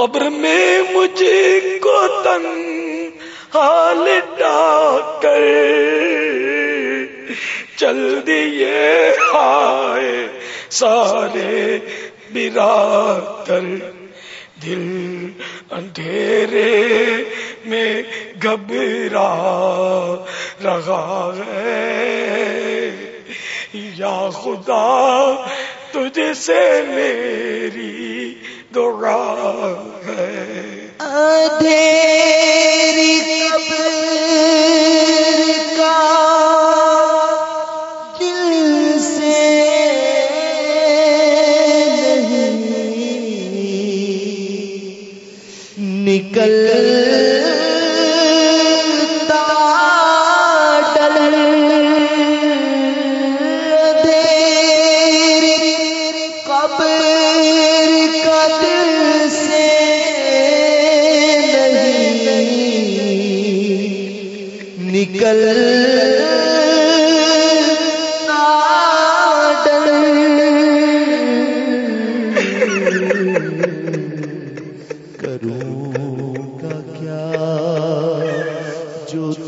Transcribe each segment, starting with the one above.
قبر میں مجھ کو تن حال کر۔ چل دیے آئے سارے برادر دل اندھیرے میں گھبرا رہا ہے۔ یا خدا، تجھ سے میری دعا ہے۔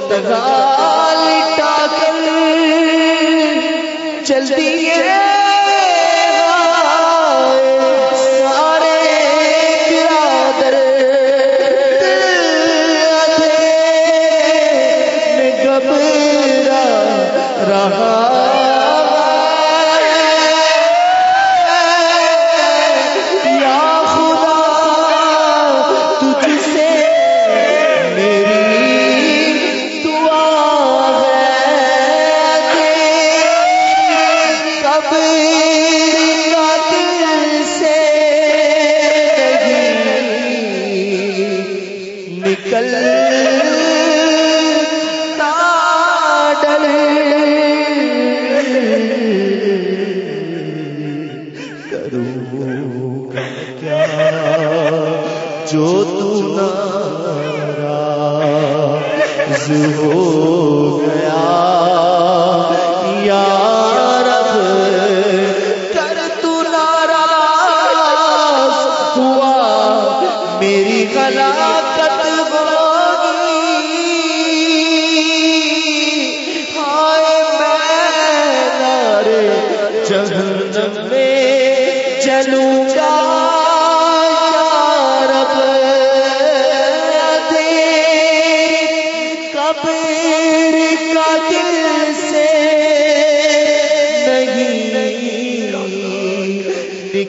تدغال چلتی ہے۔ سارا ہو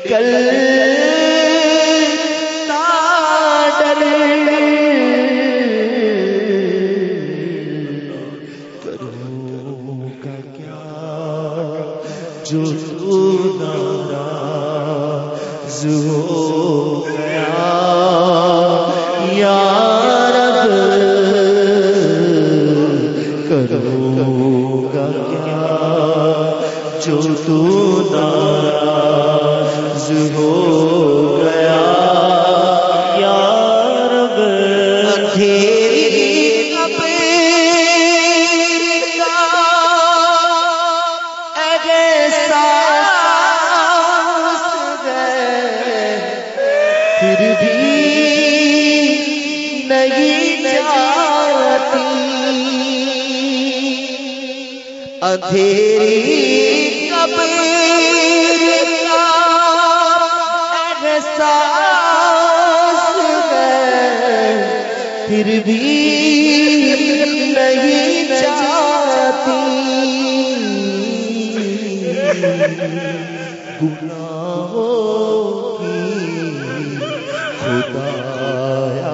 نکل اندھیری کب پھر بھی نہیں چاہتی گناہوں کی خدایا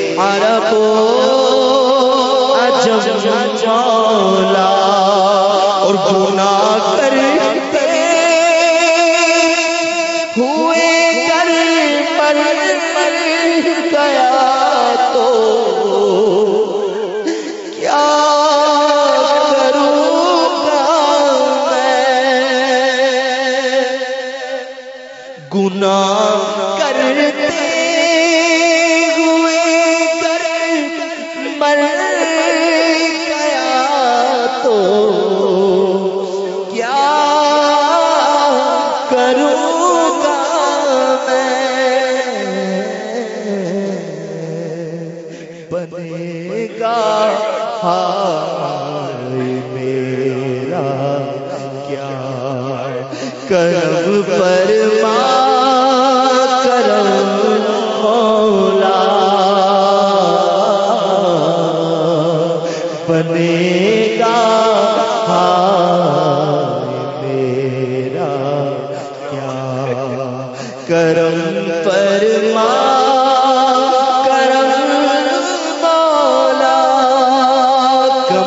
عرب عجب چولا اور گناہ کر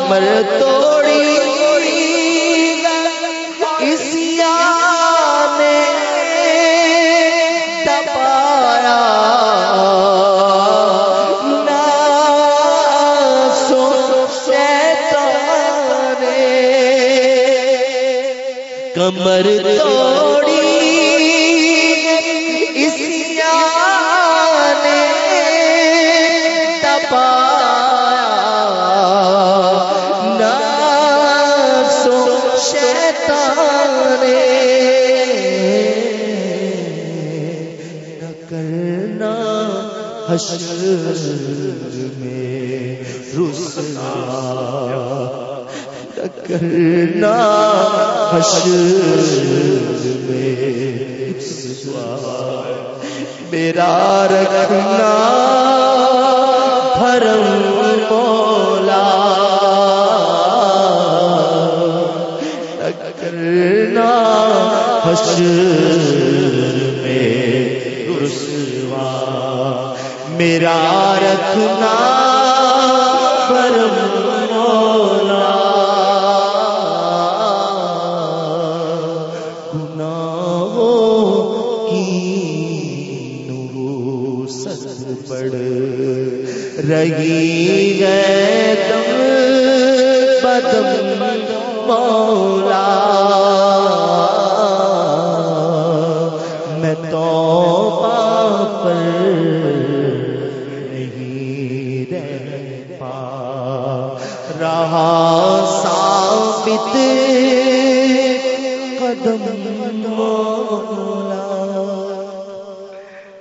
کمر توڑی اسیا نے دبایا کمر توڑی حشر میں رسوا کرنا حشر میں رسوا میرا رکھنا